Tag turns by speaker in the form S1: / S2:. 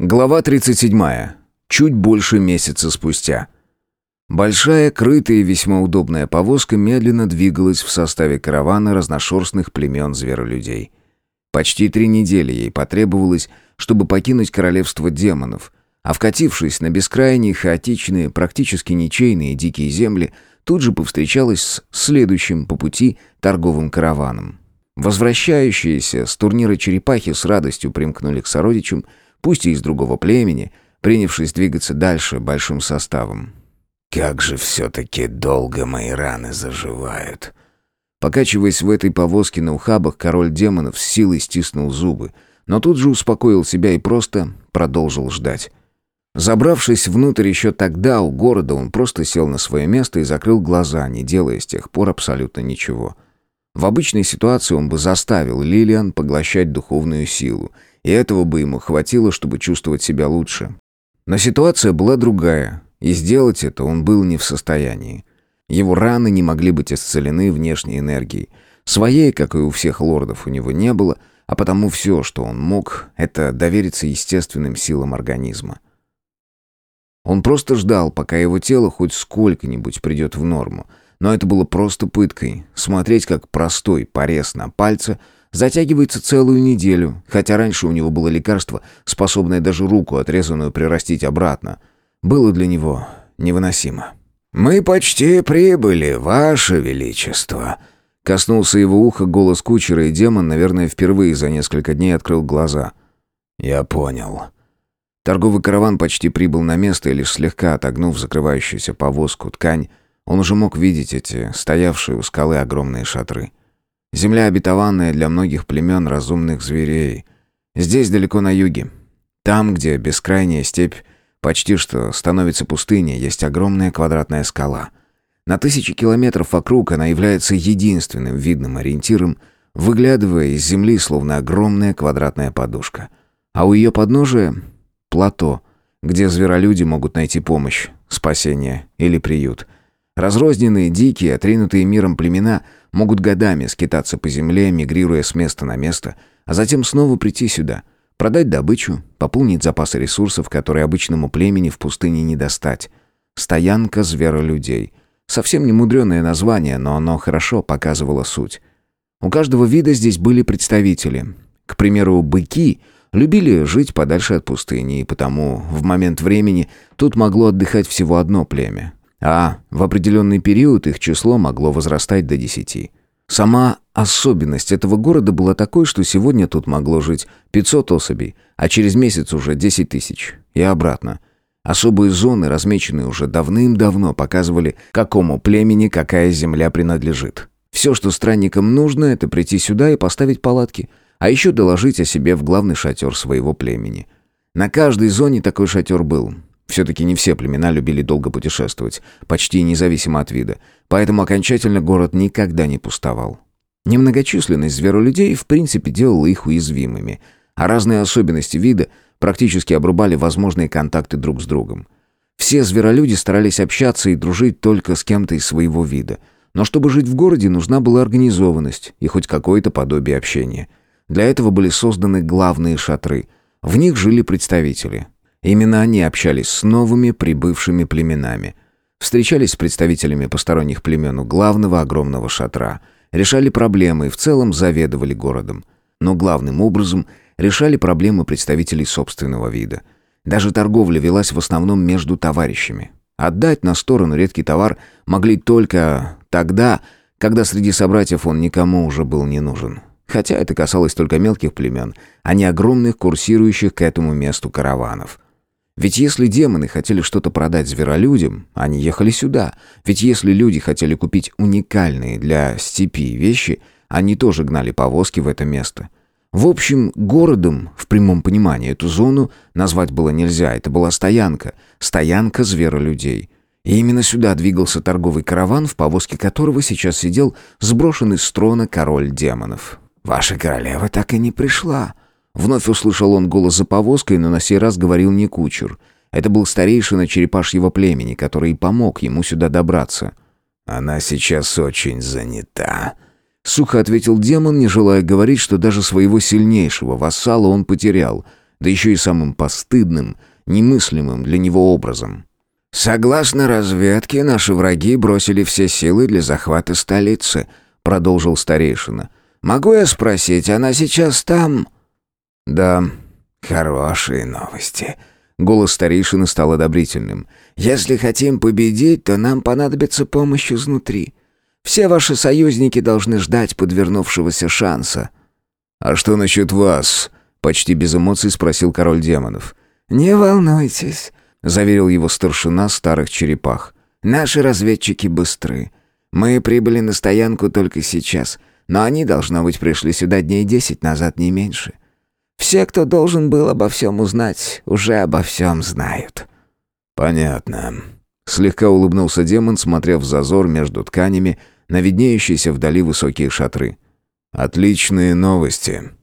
S1: Глава 37. Чуть больше месяца спустя. Большая, крытая и весьма удобная повозка медленно двигалась в составе каравана разношерстных племен зверолюдей. Почти три недели ей потребовалось, чтобы покинуть королевство демонов, а вкатившись на бескрайние, хаотичные, практически ничейные дикие земли, тут же повстречалась с следующим по пути торговым караваном. Возвращающиеся с турнира черепахи с радостью примкнули к сородичам – пусть и из другого племени, принявшись двигаться дальше большим составом.
S2: «Как же все-таки долго мои раны заживают!»
S1: Покачиваясь в этой повозке на ухабах, король демонов с силой стиснул зубы, но тут же успокоил себя и просто продолжил ждать. Забравшись внутрь еще тогда у города, он просто сел на свое место и закрыл глаза, не делая с тех пор абсолютно ничего. В обычной ситуации он бы заставил Лилиан поглощать духовную силу — и этого бы ему хватило, чтобы чувствовать себя лучше. Но ситуация была другая, и сделать это он был не в состоянии. Его раны не могли быть исцелены внешней энергией. Своей, как и у всех лордов, у него не было, а потому все, что он мог, это довериться естественным силам организма. Он просто ждал, пока его тело хоть сколько-нибудь придет в норму. Но это было просто пыткой. Смотреть, как простой порез на пальце – затягивается целую неделю, хотя раньше у него было лекарство, способное даже руку отрезанную прирастить обратно. Было для него невыносимо.
S2: «Мы почти прибыли, Ваше Величество!»
S1: Коснулся его уха голос кучера, и демон, наверное, впервые за несколько дней открыл глаза.
S2: «Я понял».
S1: Торговый караван почти прибыл на место, и лишь слегка отогнув закрывающуюся повозку ткань, он уже мог видеть эти стоявшие у скалы огромные шатры. Земля обетованная для многих племен разумных зверей. Здесь, далеко на юге. Там, где бескрайняя степь почти что становится пустыней, есть огромная квадратная скала. На тысячи километров вокруг она является единственным видным ориентиром, выглядывая из земли, словно огромная квадратная подушка. А у ее подножия — плато, где зверолюди могут найти помощь, спасение или приют. Разрозненные, дикие, отринутые миром племена — могут годами скитаться по земле, мигрируя с места на место, а затем снова прийти сюда, продать добычу, пополнить запасы ресурсов, которые обычному племени в пустыне не достать. Стоянка зверолюдей. Совсем не мудреное название, но оно хорошо показывало суть. У каждого вида здесь были представители. К примеру, быки любили жить подальше от пустыни, и потому в момент времени тут могло отдыхать всего одно племя. А в определенный период их число могло возрастать до десяти. Сама особенность этого города была такой, что сегодня тут могло жить 500 особей, а через месяц уже 10 тысяч. И обратно. Особые зоны, размеченные уже давным-давно, показывали, какому племени какая земля принадлежит. Все, что странникам нужно, это прийти сюда и поставить палатки, а еще доложить о себе в главный шатер своего племени. На каждой зоне такой шатер был, все-таки не все племена любили долго путешествовать, почти независимо от вида, поэтому окончательно город никогда не пустовал. Немногочисленность зверолюдей в принципе делала их уязвимыми, а разные особенности вида практически обрубали возможные контакты друг с другом. Все зверолюди старались общаться и дружить только с кем-то из своего вида, но чтобы жить в городе, нужна была организованность и хоть какое-то подобие общения. Для этого были созданы главные шатры. В них жили представители, Именно они общались с новыми прибывшими племенами. Встречались с представителями посторонних племен у главного огромного шатра. Решали проблемы и в целом заведовали городом. Но главным образом решали проблемы представителей собственного вида. Даже торговля велась в основном между товарищами. Отдать на сторону редкий товар могли только тогда, когда среди собратьев он никому уже был не нужен. Хотя это касалось только мелких племен, а не огромных курсирующих к этому месту караванов. Ведь если демоны хотели что-то продать зверолюдям, они ехали сюда. Ведь если люди хотели купить уникальные для степи вещи, они тоже гнали повозки в это место. В общем, городом, в прямом понимании, эту зону назвать было нельзя. Это была стоянка. Стоянка зверолюдей. И именно сюда двигался торговый караван, в повозке которого сейчас сидел сброшенный с трона король демонов.
S2: «Ваша королева так и не пришла»,
S1: Вновь услышал он голос за повозкой, но на сей раз говорил не кучер. Это был старейшина черепашьего племени, который помог ему сюда добраться.
S2: «Она сейчас очень занята», —
S1: сухо ответил демон, не желая говорить, что даже своего сильнейшего вассала он потерял. да еще и самым постыдным, немыслимым для него образом.
S2: «Согласно разведке, наши враги бросили все силы для захвата столицы», — продолжил старейшина. «Могу я спросить, она сейчас там?»
S1: «Да,
S2: хорошие новости». Голос старейшины стал одобрительным. «Если хотим победить, то нам понадобится помощь изнутри. Все ваши союзники должны ждать подвернувшегося шанса».
S1: «А что насчет вас?» — почти без эмоций спросил король демонов.
S2: «Не волнуйтесь», — заверил его старшина старых черепах. «Наши разведчики быстры. Мы прибыли на стоянку только сейчас, но они, должно быть, пришли сюда дней десять назад, не меньше. Все, кто должен был обо всем узнать, уже обо всем знают».
S1: «Понятно». Слегка улыбнулся демон, смотря в зазор между тканями на виднеющиеся вдали высокие шатры. «Отличные новости».